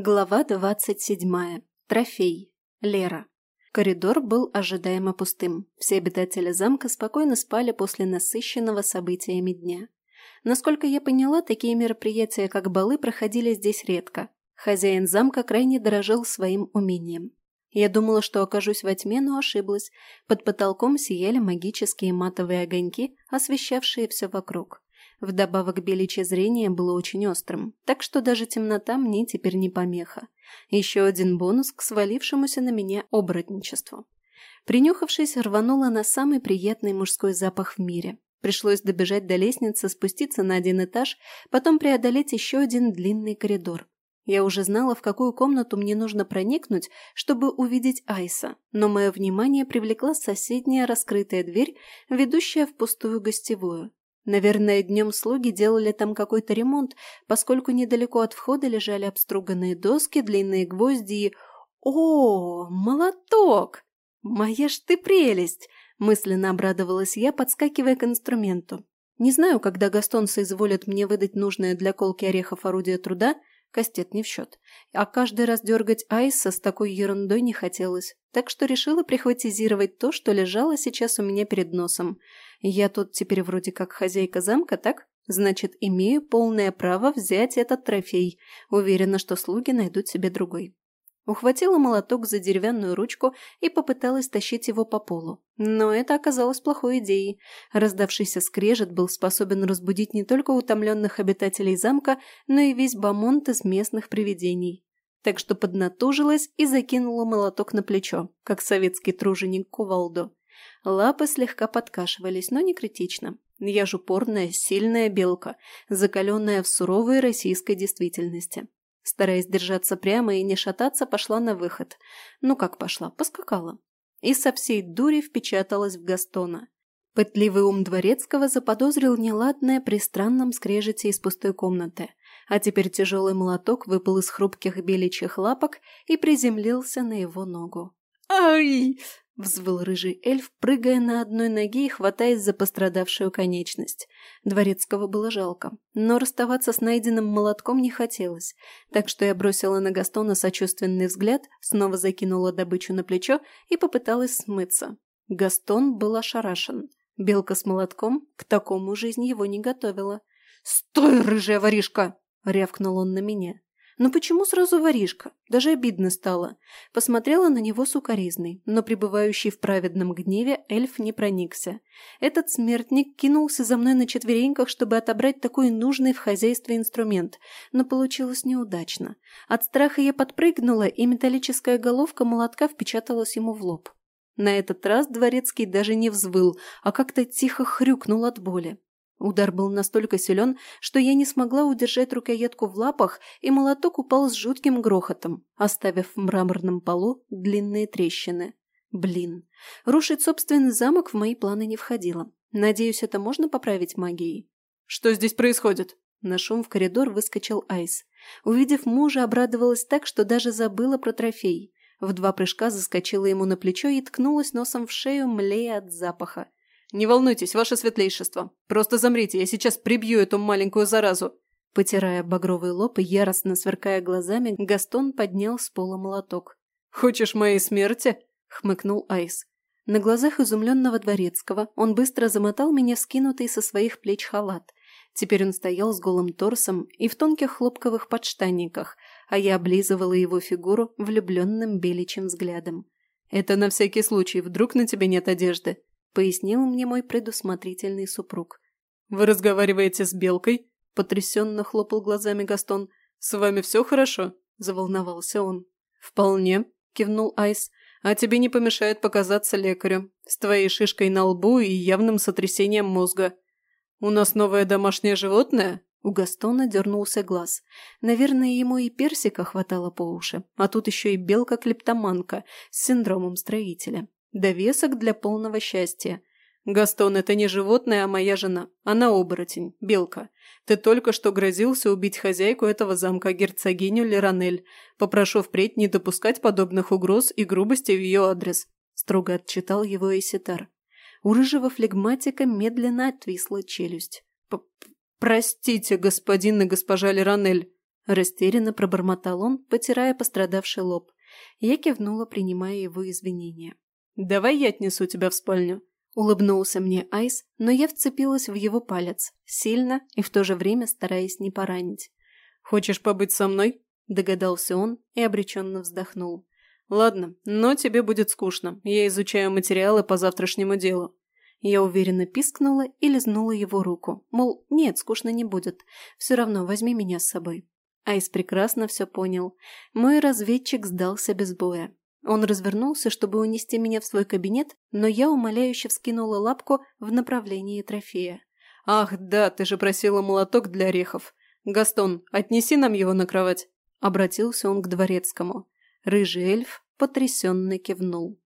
Глава двадцать седьмая. Трофей. Лера. Коридор был ожидаемо пустым. Все обитатели замка спокойно спали после насыщенного событиями дня. Насколько я поняла, такие мероприятия, как балы, проходили здесь редко. Хозяин замка крайне дорожил своим умением. Я думала, что окажусь во тьме, но ошиблась. Под потолком сияли магические матовые огоньки, освещавшие все вокруг. Вдобавок беличье зрение было очень острым, так что даже темнота мне теперь не помеха. Еще один бонус к свалившемуся на меня оборотничеству. Принюхавшись, рванула на самый приятный мужской запах в мире. Пришлось добежать до лестницы, спуститься на один этаж, потом преодолеть еще один длинный коридор. Я уже знала, в какую комнату мне нужно проникнуть, чтобы увидеть Айса, но мое внимание привлекла соседняя раскрытая дверь, ведущая в пустую гостевую. Наверное, днем слуги делали там какой-то ремонт, поскольку недалеко от входа лежали обструганные доски, длинные гвозди и... «О, молоток! Моя ж ты прелесть!» – мысленно обрадовалась я, подскакивая к инструменту. Не знаю, когда Гастон соизволит мне выдать нужное для колки орехов орудие труда, Кастет не в счет. А каждый раз дергать Айса с такой ерундой не хотелось, так что решила прихватизировать то, что лежало сейчас у меня перед носом. Я тут теперь вроде как хозяйка замка, так? Значит, имею полное право взять этот трофей. Уверена, что слуги найдут себе другой. Ухватила молоток за деревянную ручку и попыталась тащить его по полу. Но это оказалось плохой идеей. Раздавшийся скрежет был способен разбудить не только утомленных обитателей замка, но и весь бамонт из местных привидений. Так что поднатужилась и закинула молоток на плечо, как советский труженик кувалду. Лапы слегка подкашивались, но не критично. Я же упорная, сильная белка, закаленная в суровой российской действительности. Стараясь держаться прямо и не шататься, пошла на выход. Ну как пошла? Поскакала. И со всей дури впечаталась в Гастона. Пытливый ум Дворецкого заподозрил неладное при странном скрежете из пустой комнаты. А теперь тяжелый молоток выпал из хрупких беличьих лапок и приземлился на его ногу. «Ай!» Взвыл рыжий эльф, прыгая на одной ноге и хватаясь за пострадавшую конечность. Дворецкого было жалко, но расставаться с найденным молотком не хотелось, так что я бросила на Гастона сочувственный взгляд, снова закинула добычу на плечо и попыталась смыться. Гастон был ошарашен. Белка с молотком к такому жизнь его не готовила. «Стой, рыжая воришка!» — рявкнул он на меня. «Ну почему сразу воришка?» Даже обидно стало. Посмотрела на него сукоризной, но пребывающий в праведном гневе эльф не проникся. Этот смертник кинулся за мной на четвереньках, чтобы отобрать такой нужный в хозяйстве инструмент, но получилось неудачно. От страха я подпрыгнула, и металлическая головка молотка впечаталась ему в лоб. На этот раз дворецкий даже не взвыл, а как-то тихо хрюкнул от боли. Удар был настолько силен, что я не смогла удержать рукоятку в лапах, и молоток упал с жутким грохотом, оставив в мраморном полу длинные трещины. Блин, рушить собственный замок в мои планы не входило. Надеюсь, это можно поправить магией. «Что здесь происходит?» На шум в коридор выскочил Айс. Увидев мужа, обрадовалась так, что даже забыла про трофей. В два прыжка заскочила ему на плечо и ткнулась носом в шею, млея от запаха. «Не волнуйтесь, ваше светлейшество. Просто замрите, я сейчас прибью эту маленькую заразу». Потирая багровый лоб и яростно сверкая глазами, Гастон поднял с пола молоток. «Хочешь моей смерти?» — хмыкнул Айс. На глазах изумленного дворецкого он быстро замотал меня скинутый со своих плеч халат. Теперь он стоял с голым торсом и в тонких хлопковых подштанниках, а я облизывала его фигуру влюбленным беличьим взглядом. «Это на всякий случай, вдруг на тебе нет одежды?» – пояснил мне мой предусмотрительный супруг. «Вы разговариваете с Белкой?» – потрясенно хлопал глазами Гастон. «С вами все хорошо?» – заволновался он. «Вполне», – кивнул Айс. «А тебе не помешает показаться лекарю, с твоей шишкой на лбу и явным сотрясением мозга. У нас новое домашнее животное?» У Гастона дернулся глаз. Наверное, ему и персика хватало по уши, а тут еще и белка-клептоманка с синдромом строителя. Довесок для полного счастья. «Гастон, это не животное, а моя жена. Она оборотень, белка. Ты только что грозился убить хозяйку этого замка, герцогиню Леранель. Попрошу впредь не допускать подобных угроз и грубости в ее адрес», – строго отчитал его Эситар. У рыжего флегматика медленно отвисла челюсть. «Простите, господин и госпожа Леранель», – Растерянно пробормотал он, потирая пострадавший лоб. Я кивнула, принимая его извинения. «Давай я отнесу тебя в спальню», – улыбнулся мне Айс, но я вцепилась в его палец, сильно и в то же время стараясь не поранить. «Хочешь побыть со мной?» – догадался он и обреченно вздохнул. «Ладно, но тебе будет скучно. Я изучаю материалы по завтрашнему делу». Я уверенно пискнула и лизнула его руку. Мол, нет, скучно не будет. Все равно возьми меня с собой. Айс прекрасно все понял. Мой разведчик сдался без боя. Он развернулся, чтобы унести меня в свой кабинет, но я умоляюще вскинула лапку в направлении трофея. «Ах, да, ты же просила молоток для орехов. Гастон, отнеси нам его на кровать», — обратился он к дворецкому. Рыжий эльф потрясенно кивнул.